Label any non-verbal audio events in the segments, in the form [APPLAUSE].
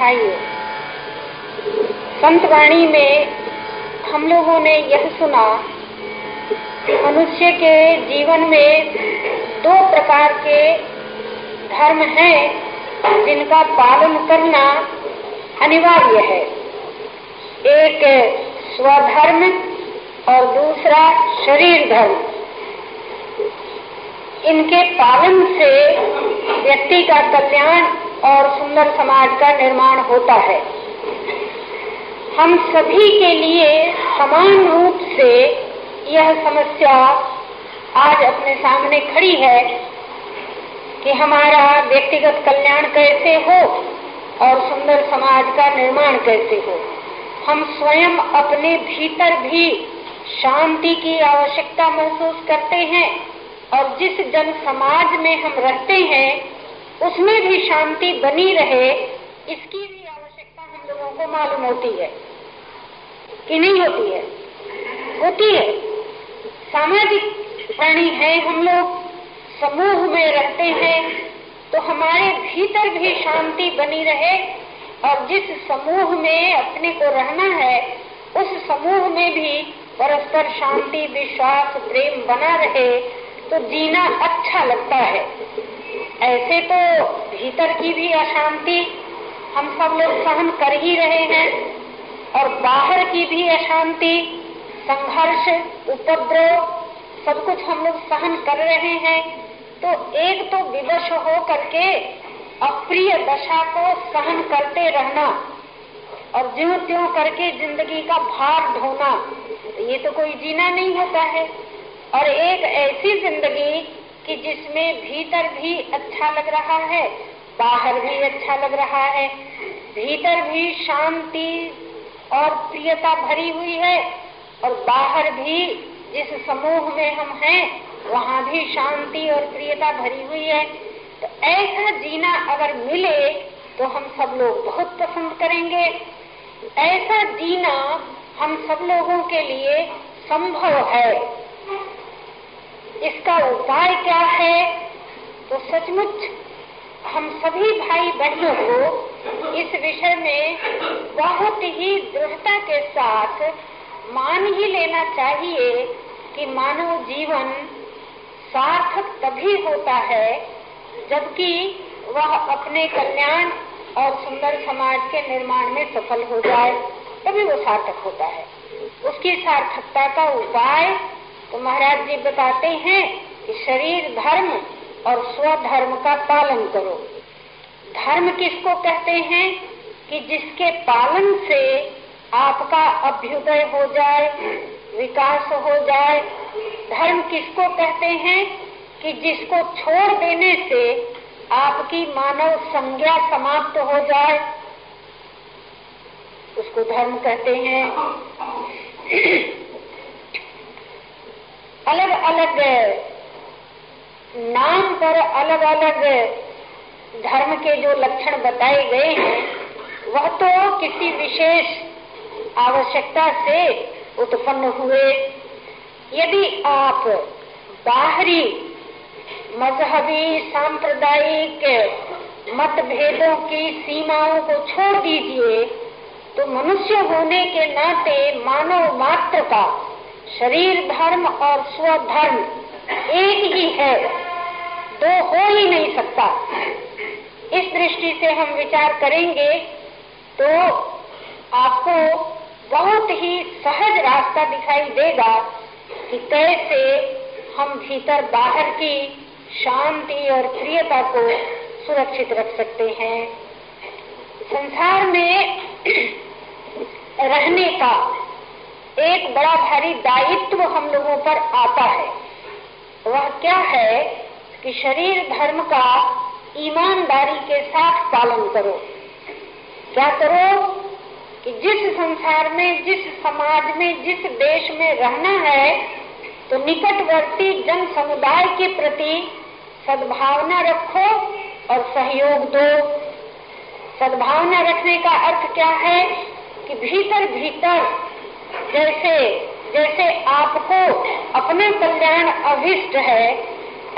भाइयों संतवाणी में हम लोगों ने यह सुना, मनुष्य के जीवन में दो प्रकार के धर्म हैं जिनका पालन करना अनिवार्य है। एक स्वधर्म और दूसरा शरीर धर्म। इनके पालन से व्यक्ति का कल्याण और सुंदर समाज का निर्माण होता है। हम सभी के लिए समान रूप से यह समस्या आज अपने सामने खड़ी है कि हमारा व्यक्तिगत कल्याण कैसे हो और सुंदर समाज का निर्माण कैसे हो। हम स्वयं अपने भीतर भी शांति की आवश्यकता महसूस करते हैं और जिस जन समाज में हम रहते हैं उसमें भी शांति बनी रहे, इसकी भी आवश्यकता हम लोगों को मालूम होती है। कि नहीं होती है? होती है। सामाजिक प्राणी है, हम लोग समूह में रहते हैं तो हमारे भीतर भी शांति बनी रहे, और जिस समूह में अपने को रहना है, उस समूह में भी परस्पर शांति, विश्वास, प्रेम बना रहे तो जीना अच्छा लगता है। ऐसे तो भीतर की भी अशांति हम सब लोग सहन कर ही रहे हैं और बाहर की भी अशांति, संघर्ष, उपद्रव, सब कुछ हम लोग सहन कर रहे हैं। तो एक तो विवश हो करके अप्रिय दशा को सहन करते रहना और ज्यो त्यों करके ज़िंदगी का भार ढोना, ये तो कोई जीना नहीं होता है। और एक ऐसी ज़िंदगी कि जिसमें भीतर भी अच्छा लग रहा है, बाहर भी अच्छा लग रहा है। भीतर भी शांति और प्रियता भरी हुई है और बाहर भी जिस समूह में हम हैं, वहाँ भी शांति और प्रियता भरी हुई है। तो ऐसा जीना अगर मिले तो हम सब लोग बहुत पसंद करेंगे। ऐसा जीना हम सब लोगों के लिए संभव है। इसका उपाय क्या है? तो सचमुच हम सभी भाई बहनों को इस विषय में बहुत ही दृढ़ता के साथ मान ही लेना चाहिए कि मानव जीवन सार्थक तभी होता है जबकि वह अपने कल्याण और सुंदर समाज के निर्माण में सफल हो जाए, तभी वो सार्थक होता है। उसकी सार्थकता का उपाय तो महाराज जी बताते हैं कि शरीर धर्म और स्वधर्म का पालन करो। धर्म किसको कहते हैं? कि जिसके पालन से आपका अभ्युदय हो जाए, विकास हो जाए। धर्म किसको कहते हैं? कि जिसको छोड़ देने से आपकी मानव संज्ञा समाप्त हो जाए। उसको धर्म कहते हैं। अलग अलग नाम पर अलग अलग धर्म के जो लक्षण बताए गए हैं, वह तो किसी विशेष आवश्यकता से उत्पन्न हुए। यदि आप बाहरी मजहबी, सांप्रदायिक मतभेदों की सीमाओं को छोड़ दीजिए तो मनुष्य होने के नाते मानव मात्र का शरीर, धर्म और स्वधर्म एक ही है। दो हो ही नहीं सकता। इस दृष्टि से हम विचार करेंगे तो आपको बहुत ही सहज रास्ता दिखाई देगा कि कैसे हम भीतर बाहर की शांति और प्रियता को सुरक्षित रख सकते हैं। संसार में [CLEARS THROAT] रहने का एक बड़ा भारी दायित्व हम लोगों पर आता है। वह क्या है कि शरीर धर्म का ईमानदारी के साथ पालन करो। क्या करो कि जिस संसार में, जिस समाज में, जिस देश में रहना है तो निकटवर्ती जन समुदाय के प्रति सद्भावना रखो और सहयोग दो। सद्भावना रखने का अर्थ क्या है कि भीतर भीतर जैसे जैसे आपको अपना कल्याण अभिष्ट है,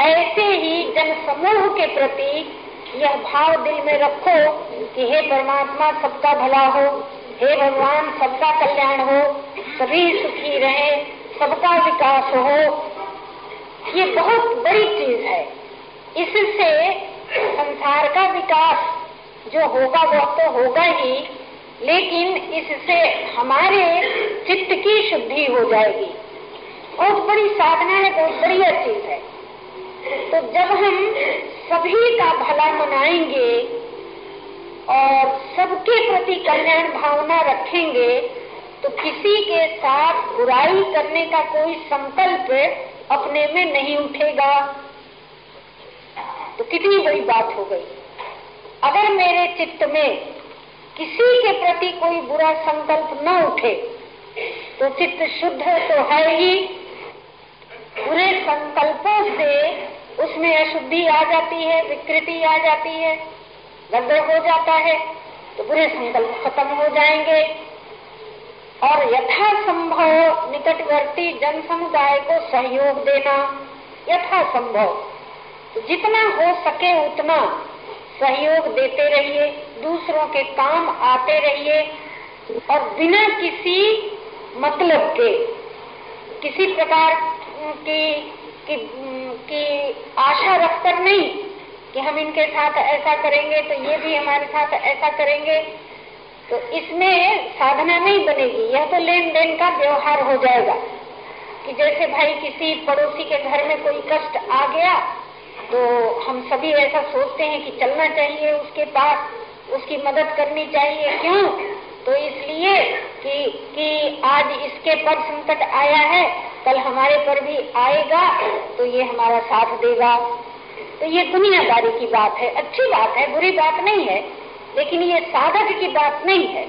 ऐसे ही जन समूह के प्रति यह भाव दिल में रखो कि हे परमात्मा, सबका भला हो, हे भगवान, सबका कल्याण हो, सभी सुखी रहे, सबका विकास हो। ये बहुत बड़ी चीज़ है। इससे संसार का विकास जो होगा वह तो होगा ही। लेकिन इससे हमारे चित्त की शुद्धि हो जाएगी। बहुत बड़ी साधना है, बहुत बढ़िया चीज़ है। तो जब हम सभी का भला मनाएँगे और सबके प्रति कल्याण भावना रखेंगे तो किसी के साथ बुराई करने का कोई संकल्प अपने में नहीं उठेगा। तो कितनी बड़ी बात हो गई। अगर मेरे चित्त में किसी के प्रति कोई बुरा संकल्प न उठे तो चित्त शुद्ध तो है ही। बुरे संकल्पों से उसमें अशुद्धि आ जाती है, विकृति आ जाती है गड़बड़ हो जाता है तो बुरे संकल्प खत्म हो जाएँगे। और यथा संभव निकटवर्ती जन समुदाय को सहयोग देना यथा संभव तो जितना हो सके उतना सहयोग देते रहिए दूसरों के काम आते रहिए और बिना किसी मतलब के किसी प्रकार की की, की आशा रखकर नहीं कि हम इनके साथ ऐसा करेंगे तो ये भी हमारे साथ ऐसा करेंगे तो इसमें साधना नहीं बनेगी। यह तो लेन देन का व्यवहार हो जाएगा कि जैसे भाई किसी पड़ोसी के घर में कोई कष्ट आ गया तो हम सभी ऐसा सोचते हैं कि चलना चाहिए, उसके पास उसकी मदद करनी चाहिए। क्यों? तो इसलिए कि कि आज इसके पर संकट आया है, कल हमारे पर भी आएगा तो ये हमारा साथ देगा। तो ये दुनियादारी की बात है। अच्छी बात है, बुरी बात नहीं है, लेकिन ये साधक की बात नहीं है।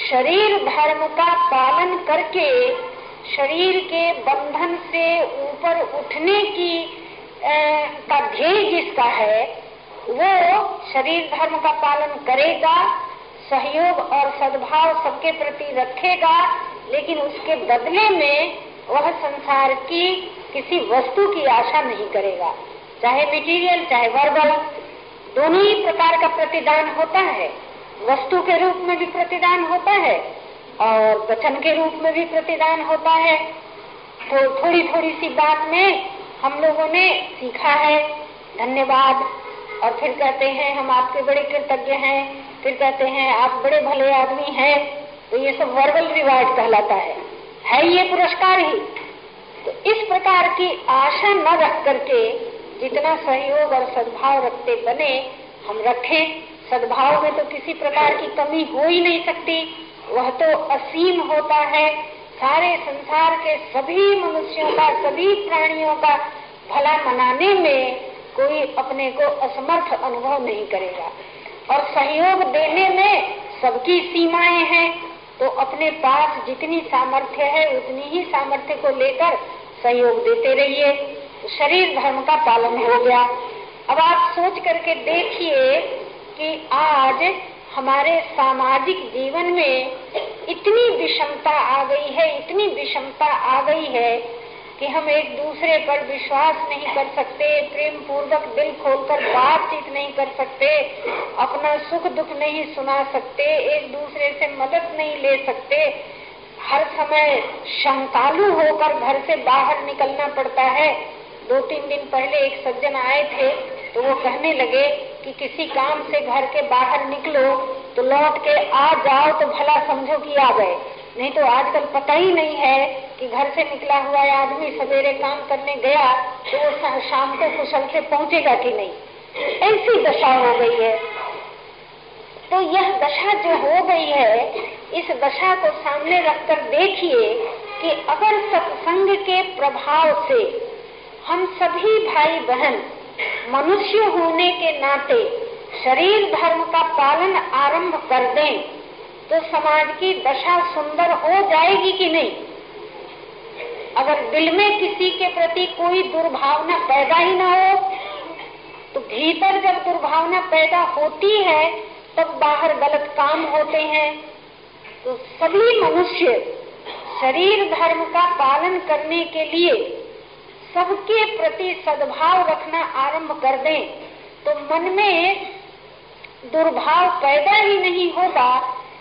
शरीर धर्म का पालन करके शरीर के बंधन से ऊपर उठने की का ध्येय जिसका है, वो शरीर धर्म का पालन करेगा, सहयोग और सद्भाव सबके प्रति रखेगा, लेकिन उसके बदले में वह संसार की किसी वस्तु की आशा नहीं करेगा। चाहे मटेरियल चाहे वर्बल दोनों ही प्रकार का प्रतिदान होता है। वस्तु के रूप में भी प्रतिदान होता है और वचन के रूप में भी प्रतिदान होता है। तो थोड़ी थोड़ी सी बात में हम लोगों ने सीखा है। धन्यवाद। और फिर कहते हैं, हम आपके बड़े कृतज्ञ हैं। फिर कहते हैं, आप बड़े भले आदमी हैं। तो ये सब वर्बल रिवार्ड कहलाता है। है ये पुरस्कार ही। तो इस प्रकार की आशा न रख करके जितना सहयोग और सद्भाव रखते बने, हम रखें। सद्भाव में तो किसी प्रकार की कमी हो ही नहीं सकती। वह तो असीम होता है। सारे संसार के सभी मनुष्यों का, सभी प्राणियों का भला मनाने में कोई अपने को असमर्थ अनुभव नहीं करेगा। और सहयोग देने में सबकी सीमाएँ हैं तो अपने पास जितनी सामर्थ्य है, उतनी ही सामर्थ्य को लेकर सहयोग देते रहिए। शरीर धर्म का पालन हो गया। अब आप सोच करके देखिए कि आज हमारे सामाजिक जीवन में इतनी विषमता आ गई है, इतनी विषमता आ गई है कि हम एक दूसरे पर विश्वास नहीं कर सकते प्रेम पूर्वक दिल खोलकर बातचीत नहीं कर सकते, अपना सुख दुख नहीं सुना सकते, एक दूसरे से मदद नहीं ले सकते। हर समय शंकालु होकर घर से बाहर निकलना पड़ता है। दो तीन दिन पहले एक सज्जन आए थे तो वो कहने लगे कि किसी काम से घर के बाहर निकलो तो लौट के आ जाओ तो भला समझो कि आ गए। नहीं तो आजकल पता ही नहीं है कि घर से निकला हुआ आदमी सवेरे काम करने गया तो वो शाम को कुशल से पहुंचेगा कि नहीं? ऐसी दशा हो गई है। तो यह दशा जो हो गई है, इस दशा को सामने रखकर देखिए कि अगर सत्संग के प्रभाव से हम सभी भाई बहन मनुष्य होने के नाते शरीर धर्म का पालन आरंभ कर दें तो समाज की दशा सुंदर हो जाएगी कि नहीं? अगर दिल में किसी के प्रति कोई दुर्भावना पैदा ही ना हो तो भीतर जब दुर्भावना पैदा होती है, तब बाहर गलत काम होते हैं। तो सभी मनुष्य शरीर धर्म का पालन करने के लिए सबके प्रति सद्भाव रखना आरंभ कर दें तो मन में दुर्भाव पैदा ही नहीं होगा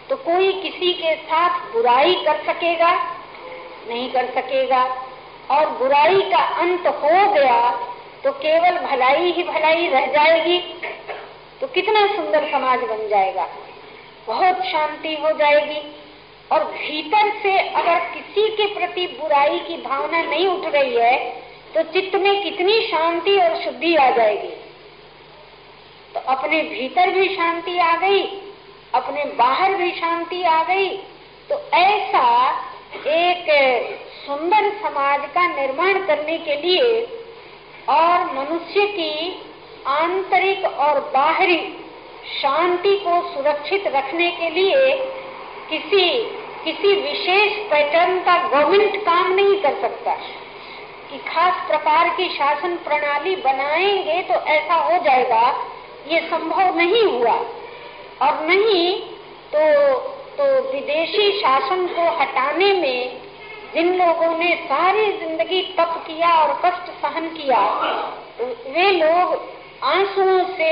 तो कोई किसी के साथ बुराई कर सकेगा, नहीं कर सकेगा। और बुराई का अंत हो गया तो केवल भलाई ही भलाई रह जाएगी तो कितना सुंदर समाज बन जाएगा। बहुत शांति हो जाएगी। और भीतर से अगर किसी के प्रति बुराई की भावना नहीं उठ रही है तो चित्त में कितनी शांति और शुद्धि आ जाएगी? तो अपने भीतर भी शांति आ गई, अपने बाहर भी शांति आ गई तो ऐसा एक सुंदर समाज का निर्माण करने के लिए और मनुष्य की आंतरिक और बाहरी शांति को सुरक्षित रखने के लिए किसी किसी विशेष पैटर्न का गवर्नमेंट काम नहीं कर सकता। कि खास प्रकार की शासन प्रणाली बनाएँगे तो ऐसा हो जाएगा। ये संभव नहीं हुआ। और नहीं तो तो विदेशी शासन को हटाने में जिन लोगों ने सारी ज़िंदगी तप किया और कष्ट सहन किया, वे लोग आंसुओं से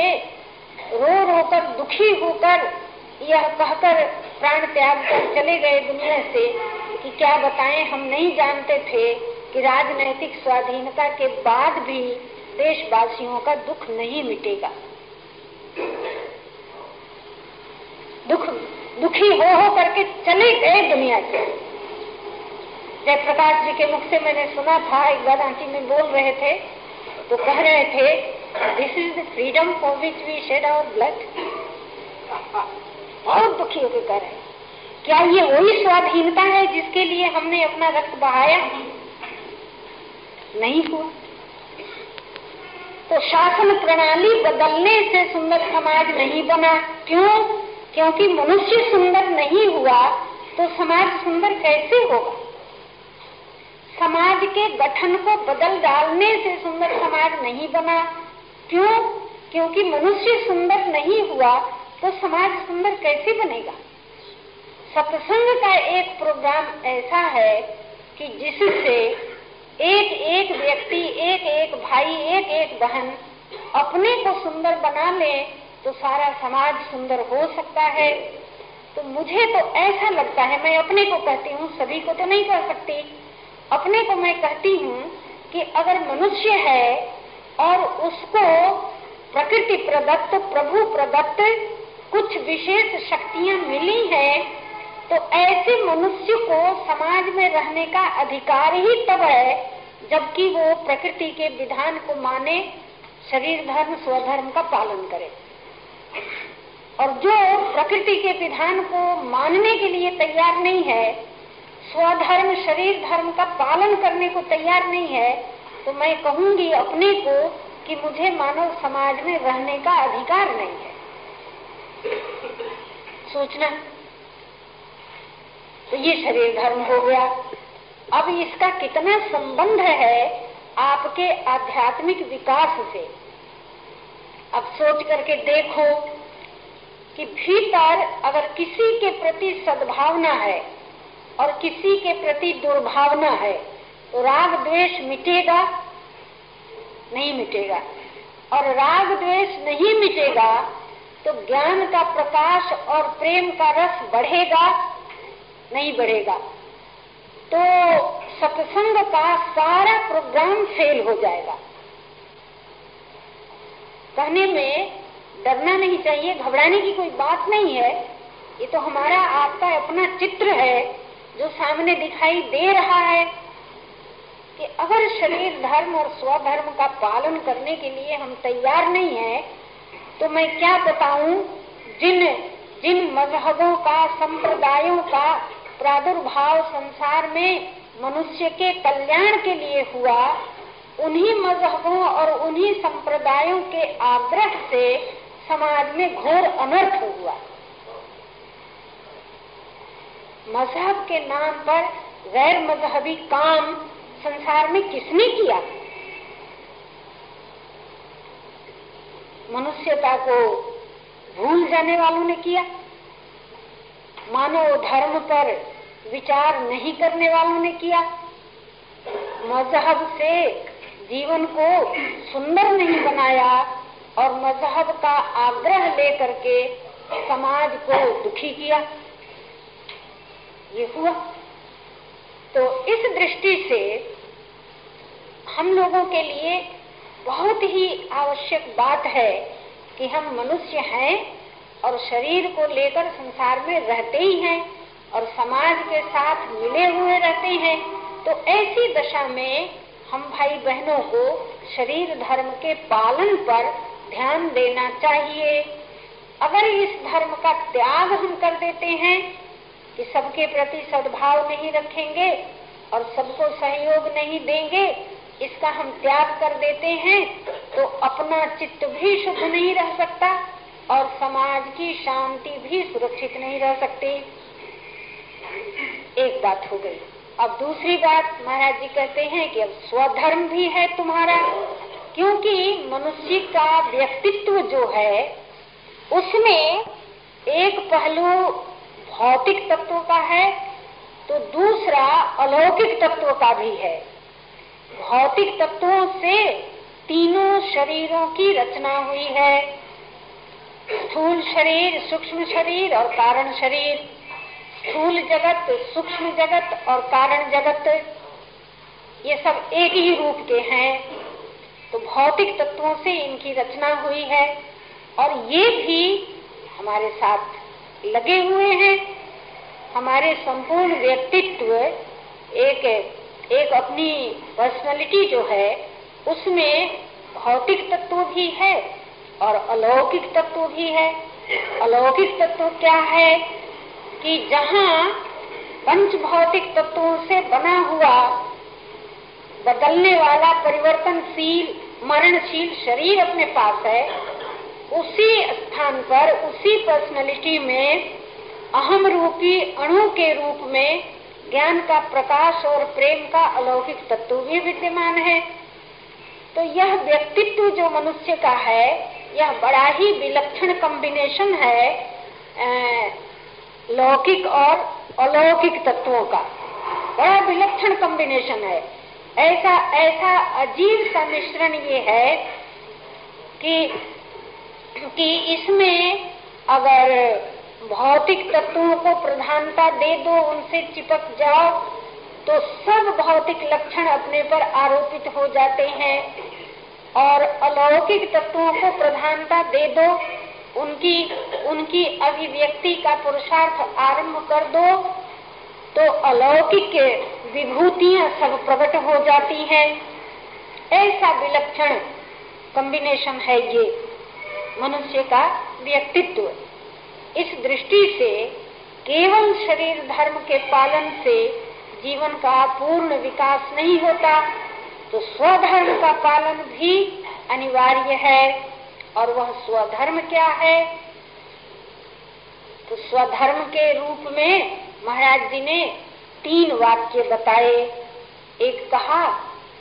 रो रो कर दुखी होकर यह कहकर प्राण त्याग कर चले गए दुनिया से कि क्या बताएँ, हम नहीं जानते थे। कि राजनैतिक स्वाधीनता के बाद भी देशवासियों का दुख नहीं मिटेगा। दुख, दुखी हो हो करके चले गए दुनिया से जयप्रकाश जी के मुख से मैंने सुना था, एक बार आंटी में बोल रहे थे तो कह रहे थे this is the freedom for which we shed our blood बहुत दुखी होकर कह रहे क्या ये वही स्वाधीनता है जिसके लिए हमने अपना रक्त बहाया? नहीं हुआ। तो शासन प्रणाली बदलने से सुंदर समाज नहीं बना। क्यों? क्योंकि मनुष्य सुंदर नहीं हुआ तो समाज सुंदर कैसे होगा? समाज के गठन को बदल डालने से सुंदर समाज नहीं बना। क्यों? क्योंकि मनुष्य सुंदर नहीं हुआ तो समाज सुंदर कैसे बनेगा? सत्संग का एक प्रोग्राम ऐसा है कि जिससे एक एक व्यक्ति, एक एक भाई, एक एक बहन अपने को सुंदर बना ले तो सारा समाज सुंदर हो सकता है। तो मुझे तो ऐसा लगता है, मैं अपने को कहती हूँ, सभी को तो नहीं कह सकती। अपने को मैं कहती हूँ कि अगर मनुष्य है और उसको प्रकृति प्रदत्त, प्रभु प्रदत्त कुछ विशेष शक्तियाँ मिली हैं तो ऐसे मनुष्य को समाज में रहने का अधिकार ही तब है, जबकि वो प्रकृति के विधान को माने, शरीर धर्म स्वधर्म का पालन करे। और जो प्रकृति के विधान को मानने के लिए तैयार नहीं है स्वधर्म शरीर धर्म का पालन करने को तैयार नहीं है तो मैं कहूँगी अपने को कि मुझे मानव समाज में रहने का अधिकार नहीं है। सोचना। तो ये शरीर धर्म हो गया। अब इसका कितना संबंध है आपके आध्यात्मिक विकास से? अब सोच करके देखो कि भीतर अगर किसी के प्रति सद्भावना है और किसी के प्रति दुर्भावना है तो राग द्वेष मिटेगा? नहीं मिटेगा। और राग द्वेष नहीं मिटेगा तो ज्ञान का प्रकाश और प्रेम का रस बढ़ेगा? नहीं बढ़ेगा। तो सत्संग का सारा प्रोग्राम फेल हो जाएगा। कहने में डरना नहीं चाहिए, घबराने की कोई बात नहीं है। ये तो हमारा आपका अपना चित्र है, जो सामने दिखाई दे रहा है कि अगर शरीर, धर्म और स्वधर्म का पालन करने के लिए हम तैयार नहीं है तो मैं क्या बताऊँ? जिन जिन मजहबों का, संप्रदायों का प्रादुर्भाव संसार में मनुष्य के कल्याण के लिए हुआ, उन्हीं मजहबों और उन्हीं संप्रदायों के आग्रह से समाज में घोर अनर्थ हुआ। मज़हब के नाम पर गैर मजहबी काम संसार में किसने किया? मनुष्यता को भूल जाने वालों ने किया। मानव धर्म पर विचार नहीं करने वालों ने किया। मज़हब से जीवन को सुंदर नहीं बनाया और मज़हब का आग्रह लेकर के समाज को दुखी किया। ये हुआ। तो इस दृष्टि से हम लोगों के लिए बहुत ही आवश्यक बात है कि हम मनुष्य हैं और शरीर को लेकर संसार में रहते ही हैं और समाज के साथ मिले हुए रहते हैं तो ऐसी दशा में हम भाई बहनों को शरीर धर्म के पालन पर ध्यान देना चाहिए। अगर इस धर्म का त्याग हम कर देते हैं कि सबके प्रति सद्भाव नहीं रखेंगे और सबको सहयोग नहीं देंगे, इसका हम त्याग कर देते हैं तो अपना चित्त भी शुद्ध नहीं रह सकता। और समाज की शांति भी सुरक्षित नहीं रह सकती। एक बात हो गई। अब दूसरी बात, महाराज जी कहते हैं कि अब स्वधर्म भी है तुम्हारा, क्योंकि मनुष्य का व्यक्तित्व जो है, उसमें एक पहलू भौतिक तत्व का है तो दूसरा अलौकिक तत्व का भी है। भौतिक तत्वों से तीनों शरीरों की रचना हुई है। स्थूल शरीर, सूक्ष्म शरीर और कारण शरीर। स्थूल जगत, सूक्ष्म जगत और कारण जगत, ये सब एक ही रूप के हैं। तो भौतिक तत्वों से इनकी रचना हुई है और ये भी हमारे साथ लगे हुए हैं। हमारे संपूर्ण व्यक्तित्व एक एक अपनी पर्सनालिटी जो है, उसमें भौतिक तत्व भी है। और अलौकिक तत्व भी है। अलौकिक तत्व क्या है कि जहाँ पंच भौतिक तत्वों से बना हुआ, बदलने वाला, परिवर्तनशील, मरणशील शरीर अपने पास है, उसी स्थान पर, उसी पर्सनैलिटी में, अहम रूपी अणु के रूप में ज्ञान का प्रकाश और प्रेम का अलौकिक तत्व भी विद्यमान है। तो यह व्यक्तित्व जो मनुष्य का है यह बड़ा ही विलक्षण कॉम्बिनेशन है लौकिक और अलौकिक तत्वों का। बड़ा विलक्षण कॉम्बिनेशन है। ऐसा ऐसा अजीब सा मिश्रण ये है कि कि इसमें अगर भौतिक तत्वों को प्रधानता दे दो, उनसे चिपक जाओ तो सब भौतिक लक्षण अपने पर आरोपित हो जाते हैं। और अलौकिक तत्वों को प्रधानता दे दो, उनकी उनकी अभिव्यक्ति का पुरुषार्थ आरंभ कर दो तो अलौकिक विभूतियाँ सब प्रकट हो जाती हैं। ऐसा विलक्षण कॉम्बिनेशन है ये मनुष्य का व्यक्तित्व। इस दृष्टि से केवल शरीर धर्म के पालन से जीवन का पूर्ण विकास नहीं होता। तो स्वधर्म का पालन भी अनिवार्य है। और वह स्वधर्म क्या है? तो स्वधर्म के रूप में महाराज जी ने तीन वाक्य बताए। एक कहा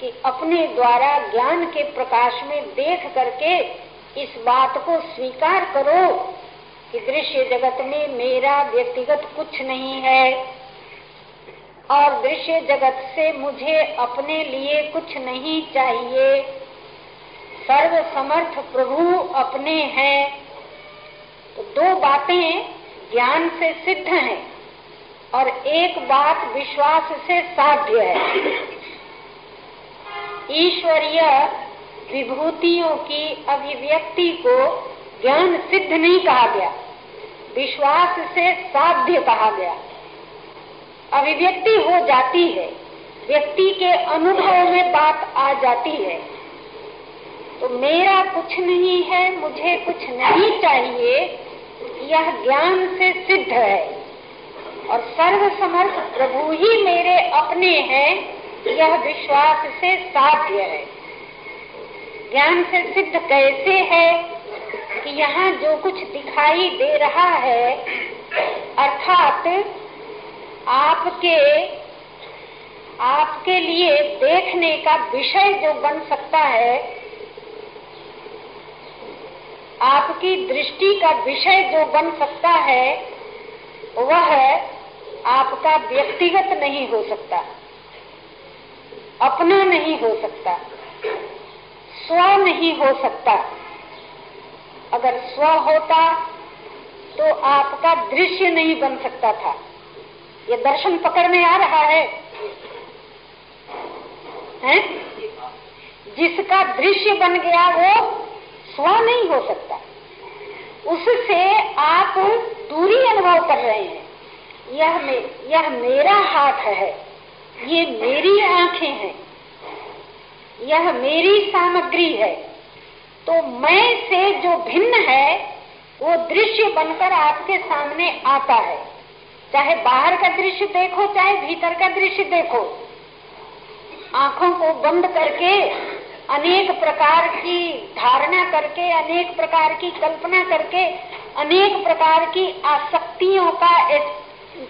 कि अपने द्वारा ज्ञान के प्रकाश में देख करके इस बात को स्वीकार करो कि दृश्य जगत में मेरा व्यक्तिगत कुछ नहीं है। और दृश्य जगत से मुझे अपने लिए कुछ नहीं चाहिए। सर्व समर्थ प्रभु अपने हैं। तो दो बातें ज्ञान से सिद्ध हैं और एक बात विश्वास से साध्य है। ईश्वरीय विभूतियों की अभिव्यक्ति को ज्ञान सिद्ध नहीं कहा गया, विश्वास से साध्य कहा गया। अभिव्यक्ति हो जाती है, व्यक्ति के अनुभव में बात आ जाती है। तो मेरा कुछ नहीं है, मुझे कुछ नहीं चाहिए, यह ज्ञान से सिद्ध है। और सर्व समर्थ प्रभु ही मेरे अपने हैं, यह विश्वास से साध्य है। ज्ञान से सिद्ध कैसे है कि यहाँ जो कुछ दिखाई दे रहा है, अर्थात आपके आपके लिए देखने का विषय जो बन सकता है, आपकी दृष्टि का विषय जो बन सकता है, वह आपका व्यक्तिगत नहीं हो सकता, अपना नहीं हो सकता, स्व नहीं हो सकता। अगर स्व होता तो आपका दृश्य नहीं बन सकता था। ये दर्शन पकड़ में आ रहा है। हैं? जिसका दृश्य बन गया वो स्व नहीं हो सकता। उससे आप दूरी अनुभव कर रहे हैं। यह मे, यह मेरा हाथ है। ये मेरी आँखें हैं। यह मेरी सामग्री है। तो मैं से जो भिन्न है वो दृश्य बनकर आपके सामने आता है। चाहे बाहर का दृश्य देखो, चाहे भीतर का दृश्य देखो, आँखों को बंद करके, अनेक प्रकार की धारणा करके, अनेक प्रकार की कल्पना करके, अनेक प्रकार की आसक्तियों का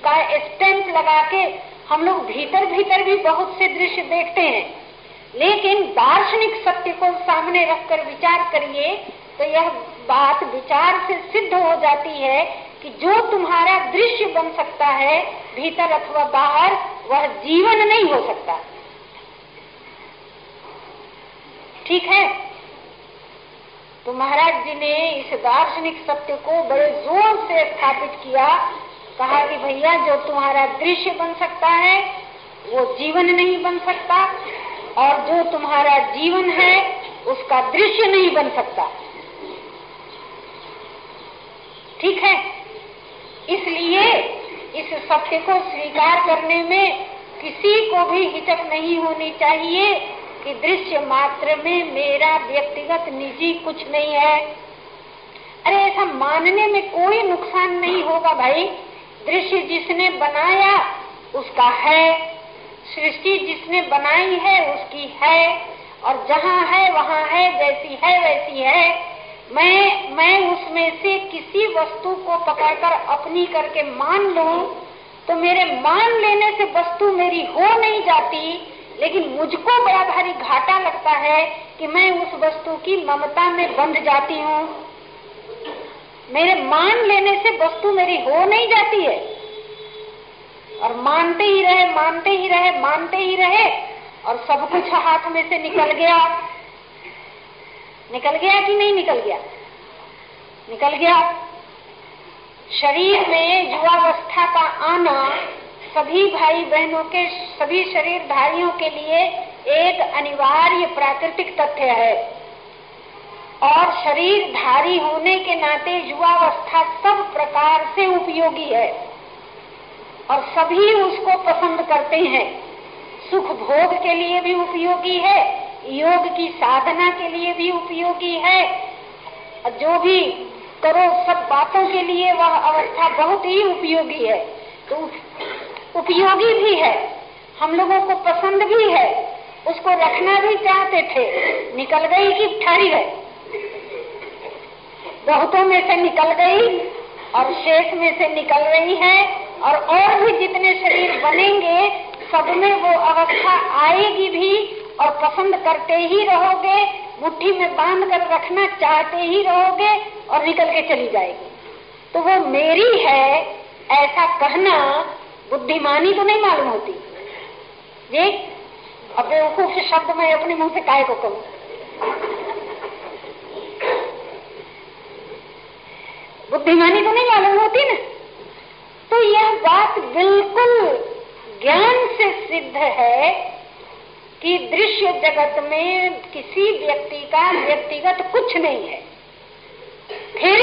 का स्टैंप लगा के हम लोग भीतर भीतर भी बहुत से दृश्य देखते हैं। लेकिन दार्शनिक सत्य को सामने रखकर विचार करिए तो यह बात विचार से सिद्ध हो जाती है कि जो तुम्हारा दृश्य बन सकता है, भीतर अथवा बाहर, वह जीवन नहीं हो सकता। ठीक है? तो महाराज जी ने इस दार्शनिक सत्य को बड़े ज़ोर से स्थापित किया, कहा कि भैया, जो तुम्हारा दृश्य बन सकता है, वो जीवन नहीं बन सकता, और जो तुम्हारा जीवन है, उसका दृश्य नहीं बन सकता। ठीक है? इसलिए इस सत्य को स्वीकार करने में किसी को भी हिचक नहीं होनी चाहिए कि दृश्य मात्र में मेरा व्यक्तिगत निजी कुछ नहीं है। अरे, ऐसा मानने में कोई नुकसान नहीं होगा भाई। दृश्य जिसने बनाया, उसका है। सृष्टि जिसने बनाई है, उसकी है। और जहाँ है, वहाँ है जैसी है, वैसी है। मैं मैं उसमें से किसी वस्तु को पकड़कर अपनी करके मान लूँ तो मेरे मान लेने से वस्तु मेरी हो नहीं जाती, लेकिन मुझको बड़ा भारी घाटा लगता है कि मैं उस वस्तु की ममता में बंध जाती हूँ। मेरे मान लेने से वस्तु मेरी हो नहीं जाती है। और मानते ही रहे, मानते ही रहे, मानते ही रहे, और सब कुछ हाथ में से निकल गया। निकल गया कि नहीं निकल गया? निकल गया। शरीर में युवावस्था का आना सभी भाई बहनों के, सभी शरीर धारियों के लिए एक अनिवार्य प्राकृतिक तथ्य है। और शरीर धारी होने के नाते युवावस्था सब प्रकार से उपयोगी है। और सभी उसको पसंद करते हैं। सुख भोग के लिए भी उपयोगी है। योग की साधना के लिए भी उपयोगी है। जो भी करो, सब बातों के लिए वह अवस्था बहुत ही उपयोगी है। तो उपयोगी भी है। हम लोगों को पसंद भी है। उसको रखना भी चाहते थे। निकल गई कि ठहरी गई। बहुतों में से निकल गई और शेष में से निकल रही है और और भी जितने शरीर बनेंगे, सब में वो अवस्था आएगी भी और पसंद करते ही रहोगे, मुट्ठी में बाँध कर रखना चाहते ही रहोगे और निकल के चली जाएगी। तो वो मेरी है, ऐसा कहना बुद्धिमानी तो नहीं मालूम होती। जी, अब बेवकूफ़ शब्द मैं अपने मुँह से काय को कहूँ? बुद्धिमानी तो नहीं मालूम होती ना। तो यह बात बिल्कुल ज्ञान से सिद्ध है कि दृश्य जगत में किसी व्यक्ति का व्यक्तिगत कुछ नहीं है। फिर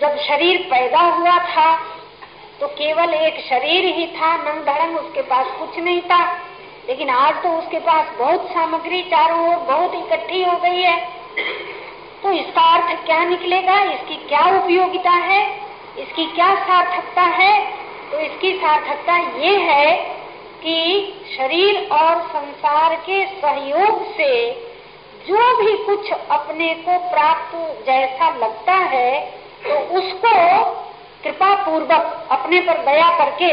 जब शरीर पैदा हुआ था तो केवल एक शरीर ही था नंग धड़ंग उसके पास कुछ नहीं था। लेकिन आज तो उसके पास बहुत सामग्री चारों ओर बहुत इकट्ठी हो गई है। तो इसका अर्थ क्या निकलेगा? इसकी क्या उपयोगिता है? इसकी क्या सार्थकता है? तो इसकी सार्थकता ये है कि शरीर और संसार के सहयोग से जो भी कुछ अपने को प्राप्त जैसा लगता है तो उसको कृपा पूर्वक अपने पर दया करके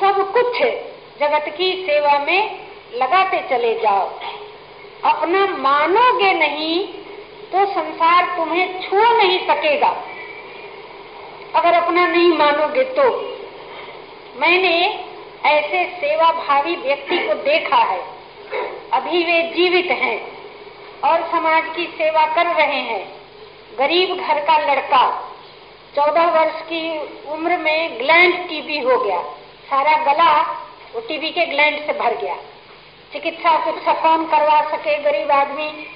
सब कुछ जगत की सेवा में लगाते चले जाओ। अपना मानोगे नहीं तो संसार तुम्हें छू नहीं सकेगा। अगर अपना नहीं मानोगे तो। मैंने ऐसे सेवा भावी व्यक्ति को देखा है। अभी वे जीवित हैं और समाज की सेवा कर रहे हैं। गरीब घर का लड़का चौदह वर्ष की उम्र में ग्लैंड टीबी हो गया। सारा गला वो टीबी के ग्लैंड से भर गया। चिकित्सा उचित्सा कौन करवा सके गरीब आदमी।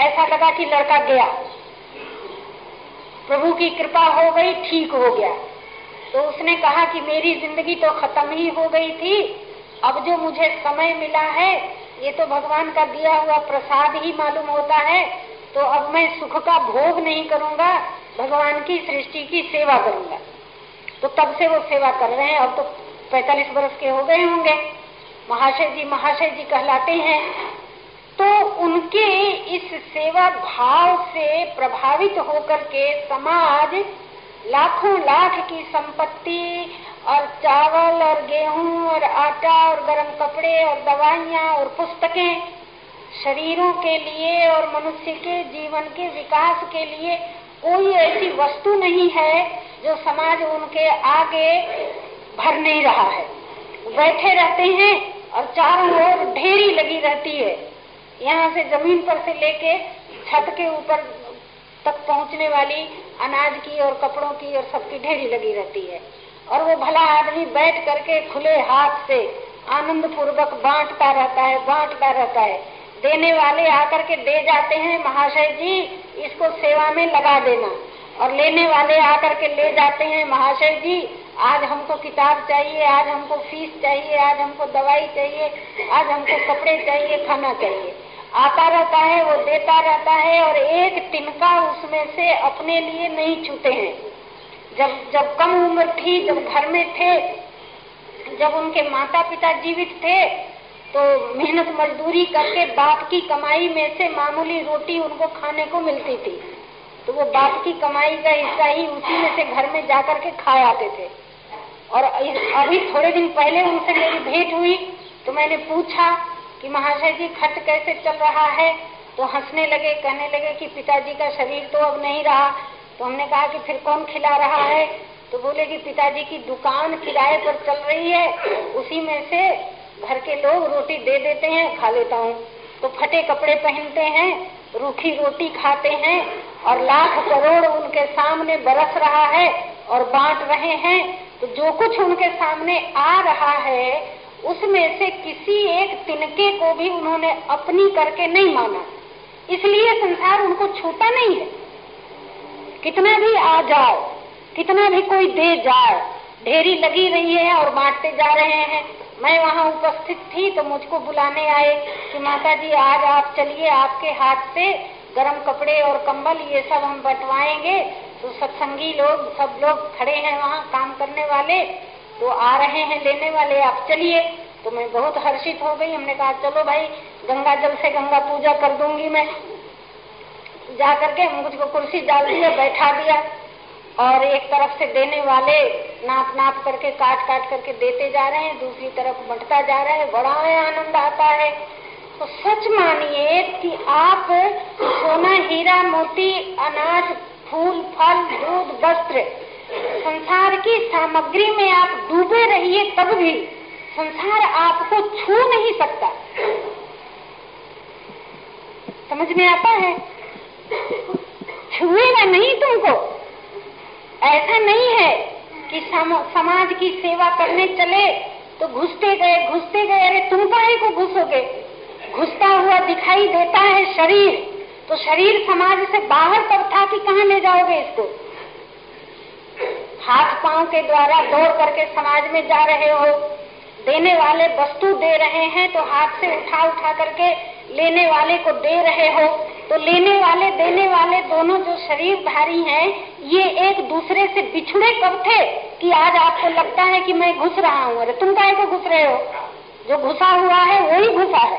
ऐसा लगा कि लड़का गया। प्रभु की कृपा हो गई, ठीक हो गया। तो उसने कहा कि मेरी ज़िंदगी तो खत्म ही हो गई थी, अब जो मुझे समय मिला है, ये तो भगवान का दिया हुआ प्रसाद ही मालूम होता है तो अब मैं सुख का भोग नहीं करूँगा, भगवान की सृष्टि की सेवा करूँगा। तो तब से वो सेवा कर रहे हैं, अब तो पैतालीस वर्ष के हो गए होंगे। महाशय जी महाशय जी कहलाते हैं। तो उनके इस सेवा भाव से प्रभावित होकर के समाज लाखों लाख की संपत्ति और चावल और गेहूँ और आटा और गर्म कपड़े और दवाइयाँ और पुस्तकें शरीरों के लिए और मनुष्य के जीवन के विकास के लिए कोई ऐसी वस्तु नहीं है जो समाज उनके आगे भर नहीं रहा है। बैठे रहते हैं और चारों ओर ढेरी लगी रहती है। यहाँ से ज़मीन पर से लेके छत के ऊपर तक पहुँचने वाली अनाज की और कपड़ों की और सबकी ढेरी लगी रहती है। और वो भला आदमी बैठ करके खुले हाथ से आनंद पूर्वक बांटता रहता है, बांटता रहता है। देने वाले आकर के दे जाते हैं, महाशय जी, इसको सेवा में लगा देना। और लेने वाले आकर के ले जाते हैं, महाशय जी, आज हमको किताब चाहिए, आज हमको फ़ीस चाहिए, आज हमको दवाई चाहिए, आज हमको कपड़े चाहिए, खाना चाहिए। आता रहता है, वो देता रहता है और एक तिनका उसमें से अपने लिए नहीं छूते हैं। जब जब कम उम्र थी, जब घर में थे, जब उनके माता पिता जीवित थे तो मेहनत मजदूरी करके बाप की कमाई में से मामूली रोटी उनको खाने को मिलती थी। तो वो बाप की कमाई का हिस्सा ही उसी में से घर में जाकर के खाए आते थे। और अभी थोड़े दिन पहले उनसे मेरी भेंट हुई तो मैंने पूछा कि महाशय जी खर्च कैसे चल रहा है? तो हंसने लगे, कहने लगे कि पिताजी का शरीर तो अब नहीं रहा। तो हमने कहा कि फिर कौन खिला रहा है? तो बोले कि पिताजी की दुकान किराए पर चल रही है। उसी में से घर के लोग रोटी दे देते हैं, खा लेता हूँ। तो फटे कपड़े पहनते हैं, रूखी रोटी खाते हैं और लाख करोड़ उनके सामने बरस रहा है और बांट रहे हैं। तो जो कुछ उनके सामने आ रहा है उसमें से किसी एक तिनके को भी उन्होंने अपनी करके नहीं माना। इसलिए संसार उनको छूता नहीं है। कितना भी आ जाओ, कितना भी कोई दे जाए, ढेरी लगी रही है और बांटते जा रहे हैं। मैं वहाँ उपस्थित थी तो मुझको बुलाने आए कि माता जी आज आप चलिए आपके हाथ से गरम कपड़े और कंबल, ये सब हम बंटवाएँगे। तो सत्संगी लोग, सब लोग खड़े हैं वहाँ, काम करने वाले। तो आ रहे हैं लेने वाले, आप चलिए। तो मैं बहुत हर्षित हो गई। हमने कहा, चलो भाई, गंगा जल से गंगा पूजा कर दूँगी मैं। जा करके मुझको कुर्सी डाल दिया बैठा दिया। और एक तरफ़ से देने वाले नाप नाप करके, काट काट करके देते जा रहे हैं। दूसरी तरफ़ बढ़ता जा रहा है। बड़ा है आनंद आता है। तो सच मानिए कि आप सोना, हीरा, मोती, अनाज, फूल, फल, दूध, वस्त्र संसार की सामग्री में आप डूबे रहिए तब भी संसार आपको छू नहीं सकता। समझ में आता है? छुएगा नहीं तुमको। ऐसा नहीं है कि समाज की सेवा करने चले तो घुसते गए घुसते गए, अरे तुम काहे को घुसोगे? घुसता हुआ दिखाई देता है शरीर। तो शरीर समाज से बाहर तब था कि कहाँ ले जाओगे इसको? हाथ पाँव के द्वारा दौड़ करके समाज में जा रहे हो, देने वाले वस्तु दे रहे हैं तो हाथ से उठा उठा करके लेने वाले को दे रहे हो तो लेने वाले, देने वाले दोनों जो शरीरधारी हैं, ये एक दूसरे से बिछड़े कब थे कि आज आपको लगता है कि मैं घुस रहा हूँ? अरे, तुम काय को घुस रहे हो? जो घुसा हुआ है, वही घुसा है।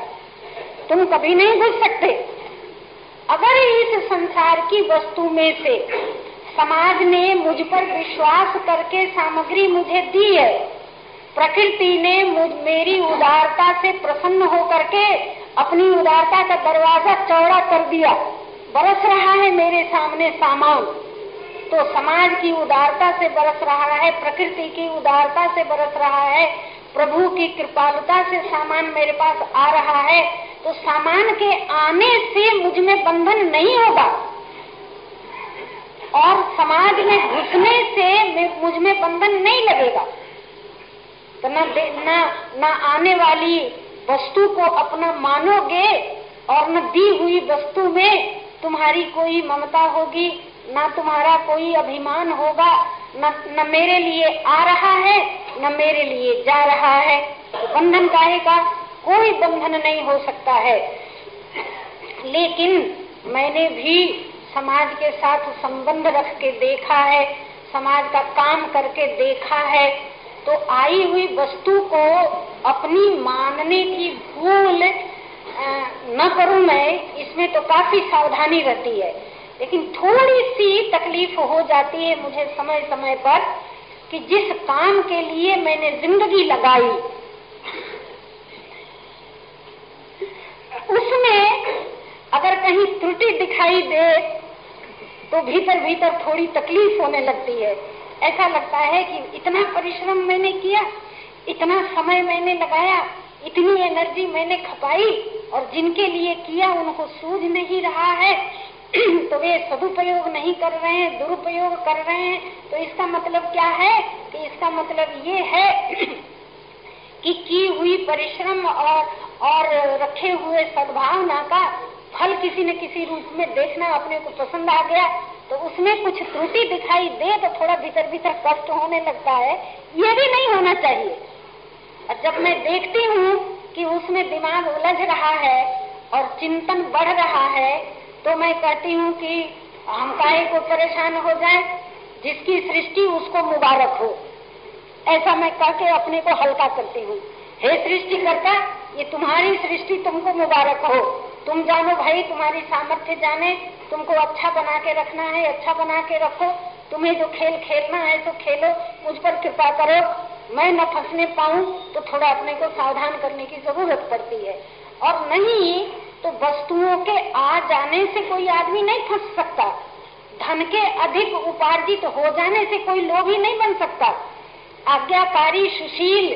तुम कभी नहीं घुस सकते। अगर इस संसार की वस्तु में से समाज ने मुझ पर विश्वास करके सामग्री मुझे दी है। प्रकृति ने मुझ मेरी उदारता से प्रसन्न होकर के अपनी उदारता का दरवाज़ा चौड़ा कर दिया। बरस रहा है मेरे सामने सामान। तो समाज की उदारता से बरस रहा है, प्रकृति की उदारता से बरस रहा है, प्रभु की कृपालुता से सामान मेरे पास आ रहा है तो तो सामान के आने से मुझमें बंधन नहीं होगा। और समाज में घुसने से मुझमें बंधन नहीं लगेगा। तो न न न आने वाली वस्तु को अपना मानोगे और न दी हुई वस्तु में तुम्हारी कोई ममता होगी, न तुम्हारा कोई अभिमान होगा, न न मेरे लिए आ रहा है, न मेरे लिए जा रहा है। तो बंधन काहे का? कोई बंधन नहीं हो सकता है। लेकिन मैंने भी समाज के साथ संबंध रख के देखा है, समाज का काम करके देखा है तो आई हुई वस्तु को अपनी मानने की भूल न करूँ मैं, इसमें तो काफ़ी सावधानी रहती है। लेकिन थोड़ी सी तकलीफ़ हो जाती है मुझे समय समय पर कि जिस काम के लिए मैंने ज़िंदगी लगाई, उसमें अगर कहीं त्रुटि दिखाई दे तो भीतर भीतर थोड़ी तकलीफ़ होने लगती है। ऐसा लगता है कि इतना परिश्रम मैंने किया, इतना समय मैंने लगाया, इतनी एनर्जी मैंने खपाई और जिनके लिए किया उनको सूझ नहीं रहा है। [CLEARS THROAT] तो वे सदुपयोग नहीं कर रहे हैं, दुरुपयोग कर रहे हैं। तो इसका मतलब क्या है? कि इसका मतलब ये है [CLEARS THROAT] कि की हुई परिश्रम और और रखे हुए सद्भावना का फल किसी न किसी रूप में देखना अपने को पसंद आ गया तो उसमें कुछ त्रुटि दिखाई दे तो थोड़ा भीतर भीतर कष्ट होने लगता है। ये भी नहीं होना चाहिए। और जब मैं देखती हूँ कि उसमें दिमाग उलझ रहा है और चिंतन बढ़ रहा है तो मैं कहती हूँ कि हम काहे को परेशान हो जाए, जिसकी सृष्टि उसको मुबारक हो। ऐसा मैं कह के अपने को हल्का करती हूँ। हे सृष्टि करता ये तुम्हारी सृष्टि तुमको मुबारक हो। तुम जानो भाई, तुम्हारी सामर्थ्य जाने, तुमको अच्छा बना के रखना है अच्छा बना के रखो। तुम्हें जो खेल खेलना है तो खेलो। मुझ पर कृपा करो। मैं न फंसने पाऊँ तो थोड़ा अपने को सावधान करने की ज़रूरत पड़ती है। और नहीं तो वस्तुओं के आ जाने से कोई आदमी नहीं फंस सकता। धन के अधिक उपार्जित हो जाने से कोई ही नहीं बन सकता। आज्ञाकारी सुशील,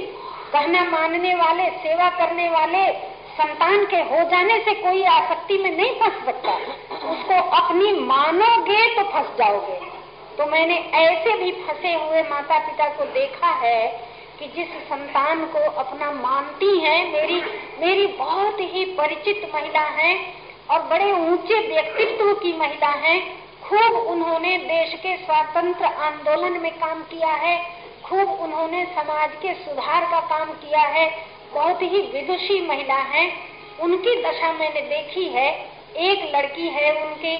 कहना मानने वाले, सेवा करने वाले संतान के हो जाने से कोई आसक्ति में नहीं फंस सकता। उसको अपनी मानोगे तो फंस जाओगे। तो मैंने ऐसे भी फंसे हुए माता पिता को देखा है कि जिस संतान को अपना मानती है, मेरी मेरी बहुत ही परिचित महिला है और बड़े ऊँचे व्यक्तित्व की महिला है। खूब उन्होंने देश के स्वतंत्र आंदोलन में काम किया है। खूब उन्होंने समाज के सुधार का काम किया है। बहुत ही विदुषी महिला है। उनकी दशा मैंने देखी है। एक लड़की है उनकी,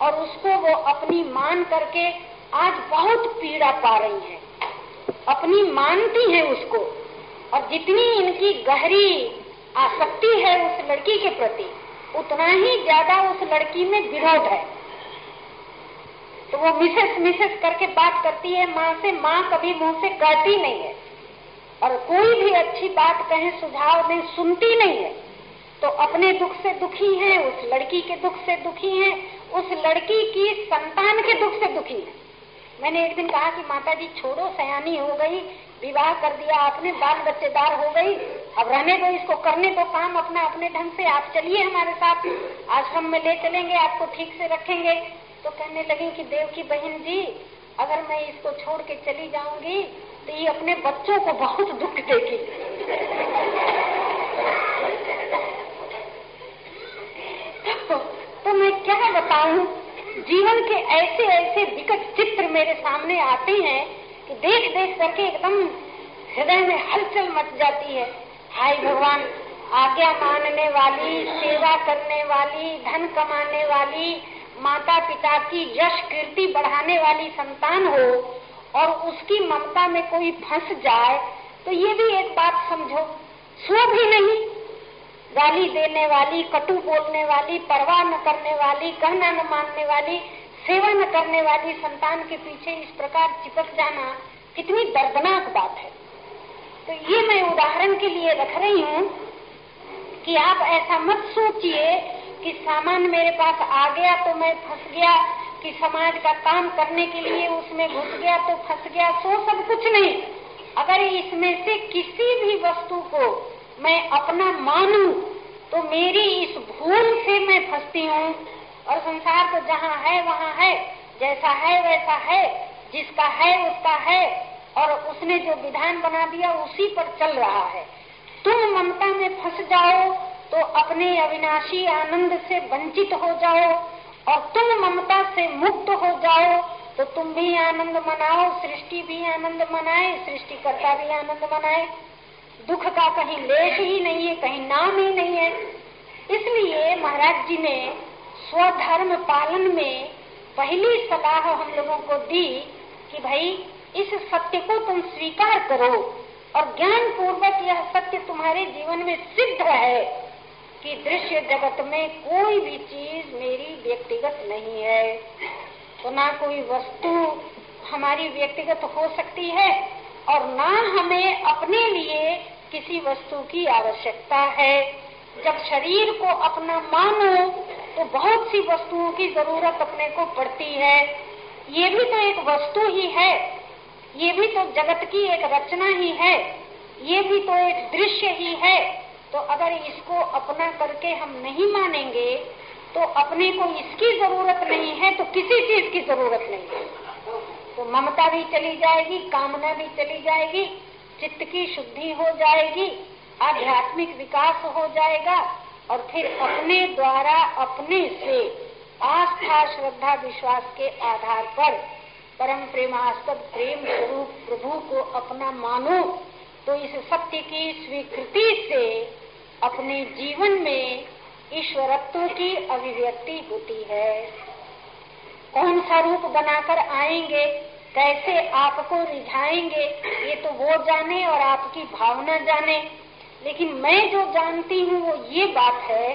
और उसको वो अपनी मान करके आज बहुत पीड़ा पा रही है। अपनी मानती है उसको, और जितनी इनकी गहरी आसक्ति है उस लड़की के प्रति, उतना ही ज़्यादा उस लड़की में विरोध है। तो वो मिसेस मिसेस करके बात करती है, माँ से माँ कभी मुँह से कहती नहीं है। और कोई भी अच्छी बात कहे, सुझाव नहीं सुनती नहीं है तो अपने दुख से दुखी है, उस लड़की के दुख से दुखी है, उस लड़की की संतान के दुख से दुखी है। मैंने एक दिन कहा कि माता जी छोड़ो, सयानी हो गई, विवाह कर दिया आपने, बाल बच्चेदार हो गई, अब रहने दो, इसको करने दो, काम अपना अपने ढंग से, आप चलिए हमारे साथ, आश्रम में ले चलेंगे, आपको ठीक से रखेंगे। तो कहने लगी कि देव की बहन जी, अगर मैं इसको छोड़ के चली जाऊँगी तो ये अपने बच्चों को बहुत दुख देगी। तो, तो मैं क्या बताऊँ? जीवन के ऐसे ऐसे विकट चित्र मेरे सामने आते हैं कि देख देख करके एकदम हृदय में हलचल मच जाती है। हाय भगवान आज्ञा मानने वाली सेवा करने वाली धन कमाने वाली माता पिता की यश कीर्ति बढ़ाने वाली संतान हो। और उसकी ममता में कोई फंस जाए तो ये भी एक बात समझो। सो भी नहीं। गाली देने वाली, कटु बोलने वाली, परवाह न करने वाली कहना न मानने वाली, सेवा न करने वाली संतान के पीछे इस प्रकार चिपक जाना कितनी दर्दनाक बात है। तो ये मैं उदाहरण के लिए रख रही हूँ कि आप ऐसा मत सोचिए कि सामान मेरे पास आ गया तो मैं फंस गया कि समाज का काम करने के लिए उसमें घुस गया तो फंस गया, सो सब कुछ नहीं। अगर इसमें से किसी भी वस्तु को मैं अपना मानू तो मेरी इस भूल से मैं फंसती हूँ। और संसार तो जहाँ है, वहाँ है। जैसा है, वैसा है। जिसका है, उसका है। और उसने जो विधान बना दिया, उसी पर चल रहा है। तुम ममता में फंस जाओ तो अपने अविनाशी आनंद से वंचित हो जाओ। और तुम ममता से मुक्त हो जाओ तो तुम भी आनंद मनाओ, सृष्टि भी आनंद मनाए, सृष्टिकर्ता भी आनंद मनाए। दुख का कहीं लेश ही नहीं है, कहीं नाम ही नहीं है। इसलिए महाराज जी ने स्वधर्म पालन में पहली सलाह हम लोगों को दी कि भाई, इस सत्य को तुम स्वीकार करो, और ज्ञान पूर्वक यह सत्य तुम्हारे जीवन में सिद्ध है। कि दृश्य जगत में कोई भी चीज़ मेरी व्यक्तिगत नहीं है। तो ना कोई वस्तु हमारी व्यक्तिगत हो सकती है और ना हमें अपने लिए किसी वस्तु की आवश्यकता है। जब शरीर को अपना मानो तो बहुत सी वस्तुओं की ज़रूरत अपने को पड़ती है। ये भी तो एक वस्तु ही है। ये भी तो जगत की एक रचना ही है। ये भी तो एक दृश्य ही है। तो अगर इसको अपना करके हम नहीं मानेंगे तो अपने को इसकी ज़रूरत नहीं है तो किसी चीज़ की ज़रूरत नहीं है। तो ममता भी चली जाएगी, कामना भी चली जाएगी, चित्त की शुद्धि हो जाएगी, आध्यात्मिक विकास हो जाएगा, और फिर अपने द्वारा, अपने से आस्था, श्रद्धा, विश्वास के आधार पर परम प्रेमास्पद प्रेम स्वरूप प्रभु को अपना मानो। तो इस सत्य की स्वीकृति से अपने जीवन में ईश्वरत्व की अभिव्यक्ति होती है। कौन सा रूप बनाकर आएँगे, कैसे आपको रिझाएँगे, ये तो वो जाने और आपकी भावना जाने। लेकिन मैं जो जानती हूँ, वो ये बात है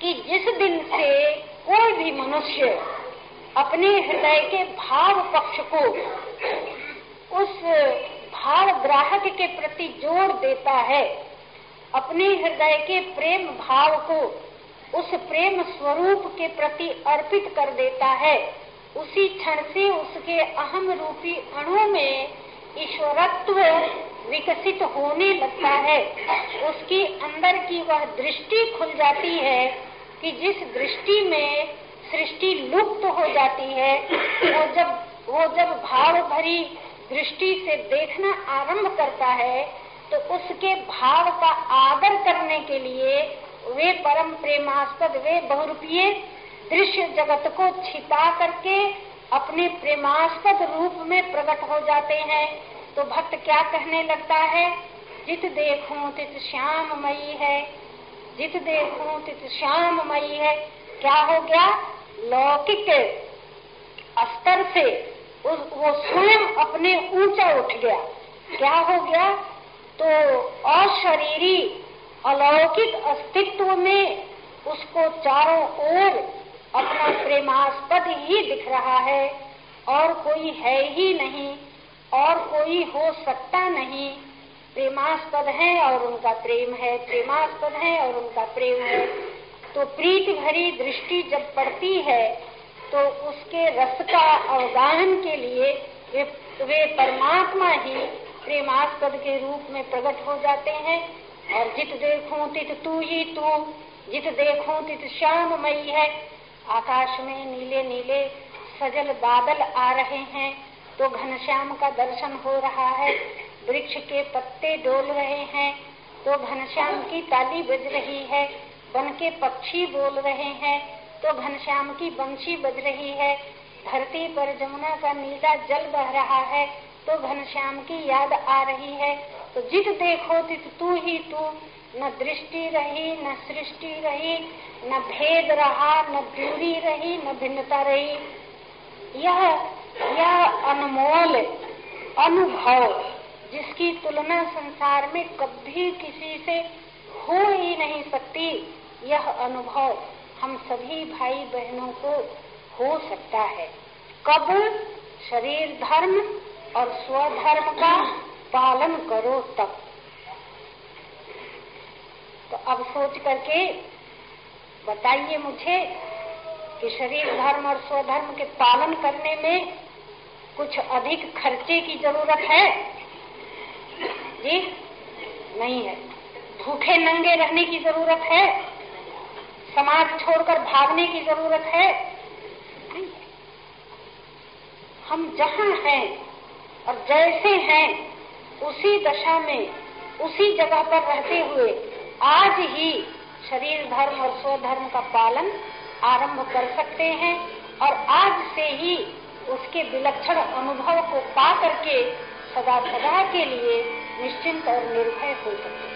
कि जिस दिन से कोई भी मनुष्य अपने हृदय के भाव पक्ष को उस भाव ग्राहक के प्रति जोड़ देता है अपने हृदय के प्रेम भाव को उस प्रेम स्वरूप के प्रति अर्पित कर देता है। उसी क्षण से उसके अहम रूपी अणु में ईश्वरत्व विकसित होने लगता है। उसकी अंदर की वह दृष्टि खुल जाती है कि जिस दृष्टि में सृष्टि लुप्त हो जाती है, वो जब वो जब भाव भरी दृष्टि से देखना आरंभ करता है तो उसके भाव का आदर करने के लिए वे परम प्रेमास्पद, वे बहुरूपीय दृश्य जगत को छिपा करके अपने प्रेमास्पद रूप में प्रकट हो जाते हैं। तो भक्त क्या कहने लगता है? जित देखूँ तित श्याममयी है। जित देखूँ तित श्याममयी है। क्या हो गया? लौकिक स्तर से वो स्वयं अपने ऊँचा उठ गया। क्या हो गया? तो अशरीरी अलौकिक अस्तित्व में उसको चारों ओर अपना प्रेमास्पद ही दिख रहा है। और कोई है ही नहीं और कोई हो सकता नहीं। प्रेमास्पद है और उनका प्रेम है प्रेमास्पद है और उनका प्रेम है। तो प्रीति भरी दृष्टि जब पड़ती है तो उसके रस का अवगाहन के लिए वे, वे परमात्मा ही प्रेमास्पद के रूप में प्रकट हो जाते हैं और जित देखो तित तू ही तू, जित देखूँ तित श्याममयी है। आकाश में नीले नीले सजल बादल आ रहे हैं तो घनश्याम का दर्शन हो रहा है। वृक्ष के पत्ते डोल रहे हैं तो घनश्याम की ताली बज रही है। वन के पक्षी बोल रहे हैं तो घनश्याम की बंशी बज रही है। धरती पर जमुना का नीला जल बह रहा है तो घनश्याम की याद आ रही है। तो जित देखो तित तू ही तू, न दृष्टि रही, न सृष्टि रही, न भेद रहा, न दूरी रही, न भिन्नता रही। यह यह अनमोल अनुभव जिसकी तुलना संसार में कभी किसी से हो ही नहीं सकती, यह अनुभव हम सभी भाई बहनों को हो सकता है। कब? शरीर धर्म और स्वधर्म का पालन करो तब। तो अब सोच करके बताइए मुझे कि शरीर धर्म और स्वधर्म के पालन करने में कुछ अधिक खर्चे की ज़रूरत है? जी, नहीं है। भूखे नंगे रहने की ज़रूरत है। समाज छोड़कर भागने की ज़रूरत है। हम जहाँ हैं और जैसे हैं, उसी दशा में, उसी जगह पर रहते हुए, आज ही शरीर धर्म और स्वधर्म का पालन आरंभ कर सकते हैं और आज से ही उसके विलक्षण अनुभव को पा करके सदा सदा के लिए निश्चिंत और निर्भय हो सकते